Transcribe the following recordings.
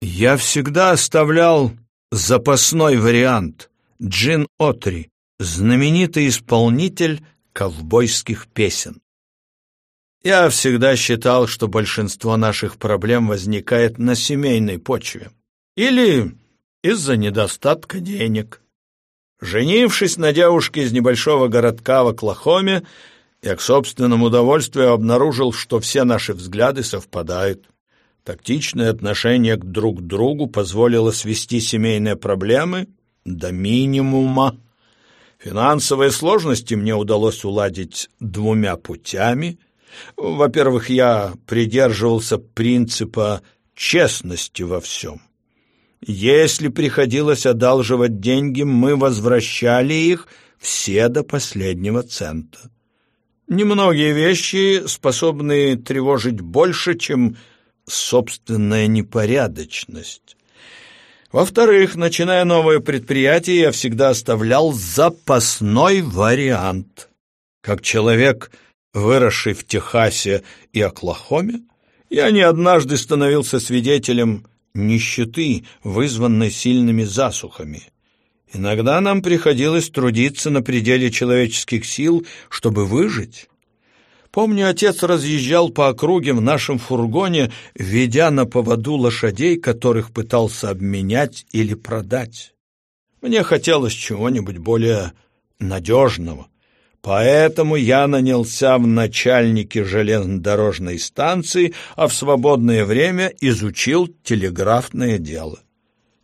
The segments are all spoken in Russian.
Я всегда оставлял запасной вариант — Джин Отри, знаменитый исполнитель ковбойских песен. Я всегда считал, что большинство наших проблем возникает на семейной почве или из-за недостатка денег. Женившись на девушке из небольшого городка в Оклахоме, я к собственному удовольствию обнаружил, что все наши взгляды совпадают. Тактичное отношение к друг другу позволило свести семейные проблемы до минимума. Финансовые сложности мне удалось уладить двумя путями. Во-первых, я придерживался принципа честности во всем. Если приходилось одалживать деньги, мы возвращали их все до последнего цента. Немногие вещи способны тревожить больше, чем собственная непорядочность. Во-вторых, начиная новое предприятие, я всегда оставлял запасной вариант. Как человек, выросший в Техасе и Оклахоме, я не однажды становился свидетелем нищеты, вызванной сильными засухами. Иногда нам приходилось трудиться на пределе человеческих сил, чтобы выжить. Помню, отец разъезжал по округе в нашем фургоне, ведя на поводу лошадей, которых пытался обменять или продать. Мне хотелось чего-нибудь более надежного, поэтому я нанялся в начальнике железнодорожной станции, а в свободное время изучил телеграфное дело.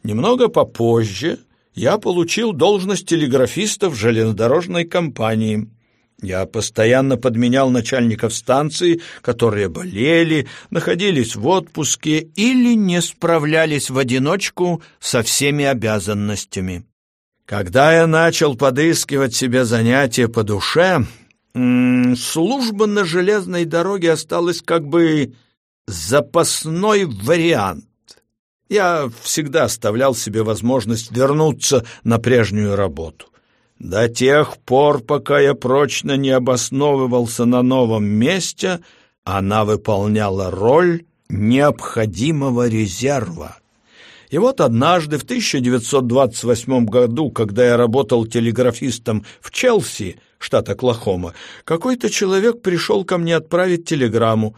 Немного попозже я получил должность телеграфиста в железнодорожной компании – я постоянно подменял начальников станции, которые болели, находились в отпуске или не справлялись в одиночку со всеми обязанностями. Когда я начал подыскивать себе занятия по душе, служба на железной дороге осталась как бы запасной вариант. Я всегда оставлял себе возможность вернуться на прежнюю работу. До тех пор, пока я прочно не обосновывался на новом месте, она выполняла роль необходимого резерва. И вот однажды, в 1928 году, когда я работал телеграфистом в Челси, штат Оклахома, какой-то человек пришел ко мне отправить телеграмму.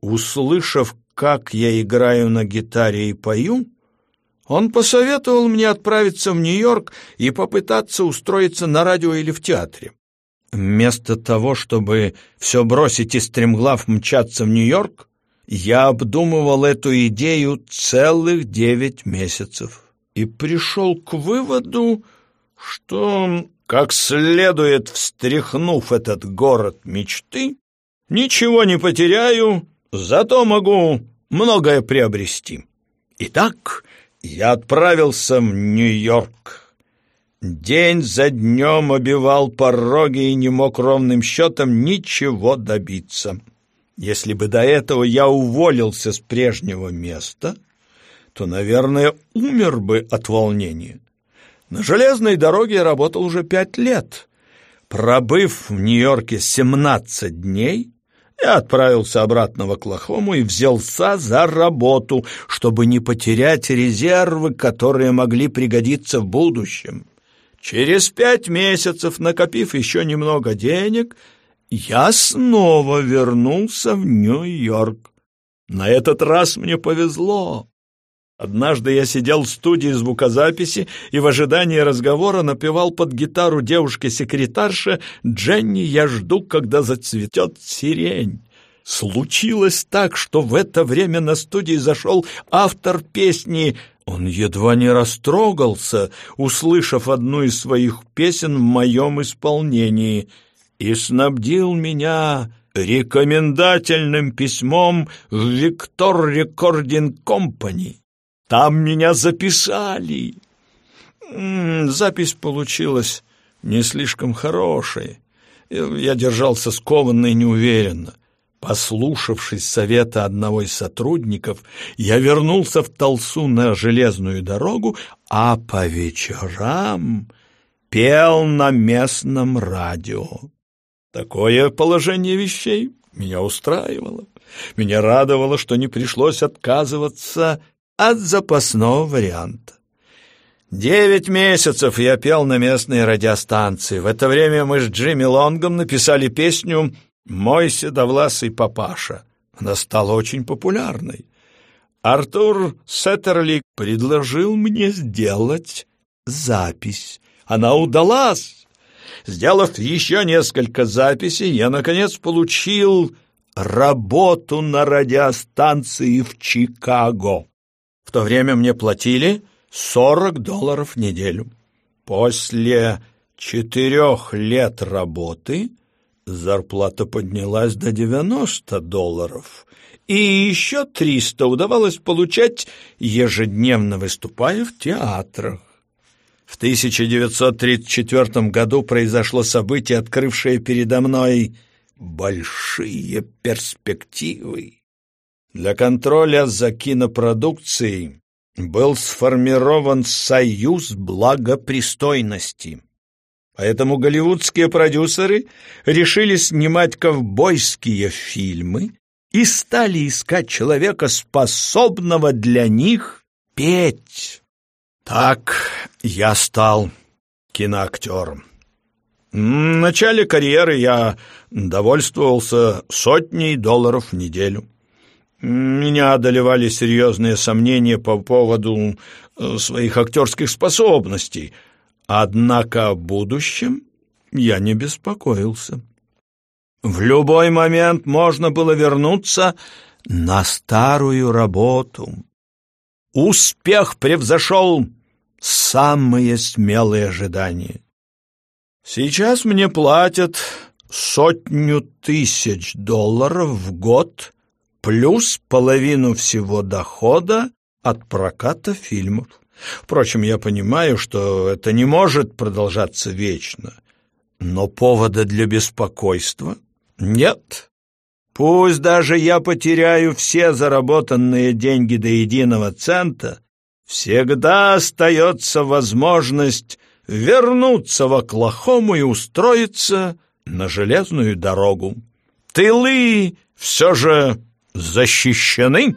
Услышав, как я играю на гитаре и пою, он посоветовал мне отправиться в Нью-Йорк и попытаться устроиться на радио или в театре. Вместо того, чтобы все бросить и стремглав мчаться в Нью-Йорк, я обдумывал эту идею целых девять месяцев и пришел к выводу, что, как следует встряхнув этот город мечты, ничего не потеряю, зато могу многое приобрести. Итак, я отправился в Нью-Йорк. День за днем обивал пороги и не мог ровным счетом ничего добиться. Если бы до этого я уволился с прежнего места, то, наверное, умер бы от волнения. На железной дороге я работал уже пять лет. Пробыв в Нью-Йорке семнадцать дней, я отправился обратно в Оклахому и взялся за работу, чтобы не потерять резервы, которые могли пригодиться в будущем. Через пять месяцев, накопив еще немного денег, я снова вернулся в Нью-Йорк. На этот раз мне повезло. Однажды я сидел в студии звукозаписи и в ожидании разговора напевал под гитару девушке-секретарше «Дженни, я жду, когда зацветет сирень». Случилось так, что в это время на студии зашел автор песни он едва не растрогался, услышав одну из своих песен в моем исполнении, и снабдил меня рекомендательным письмом в Виктор Рекординг Компани. Там меня записали. Запись получилась не слишком хорошей. Я держался скованно и неуверенно. Послушавшись совета одного из сотрудников, я вернулся в Талсу на железную дорогу, а по вечерам пел на местном радио. Такое положение вещей меня устраивало. Меня радовало, что не пришлось отказываться от запасного варианта. Девять месяцев я пел на местной радиостанции. В это время мы с Джимми Лонгом написали песню «Мой седовласый папаша». Она стала очень популярной. Артур Сеттерли предложил мне сделать запись. Она удалась. Сделав еще несколько записей, я, наконец, получил работу на радиостанции в Чикаго. В то время мне платили 40 долларов в неделю. После четырех лет работы зарплата поднялась до 90 долларов, и еще 300 удавалось получать, ежедневно выступая в театрах. В 1934 году произошло событие, открывшее передо мной большие перспективы. Для контроля за кинопродукцией был сформирован союз благопристойности. Поэтому голливудские продюсеры решили снимать ковбойские фильмы и стали искать человека, способного для них петь. Так я стал киноактером. В начале карьеры я довольствовался сотней долларов в неделю. Меня одолевали серьезные сомнения по поводу э, своих актерских способностей, однако о будущем я не беспокоился. В любой момент можно было вернуться на старую работу. Успех превзошел самые смелые ожидания. Сейчас мне платят сотню тысяч долларов в год плюс половину всего дохода от проката фильмов. Впрочем, я понимаю, что это не может продолжаться вечно, но повода для беспокойства нет. Пусть даже я потеряю все заработанные деньги до единого цента, всегда остается возможность вернуться в Оклахому и устроиться на железную дорогу. Тылы все же защищены.